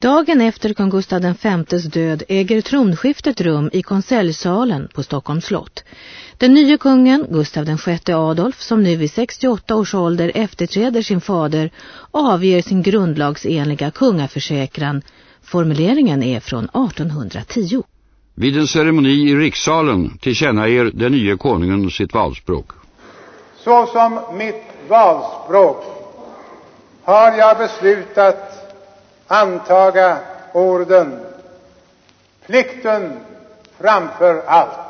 Dagen efter kung Gustav Vs död äger tronskiftet rum i konseljsalen på Stockholms slott. Den nya kungen, Gustav VI Adolf, som nu vid 68 års ålder efterträder sin fader, avger sin grundlagsenliga kungaförsäkran. Formuleringen är från 1810. Vid en ceremoni i rikssalen tillkännager den nya konungen sitt valspråk. Såsom mitt valspråk har jag beslutat antaga orden plikten framför allt.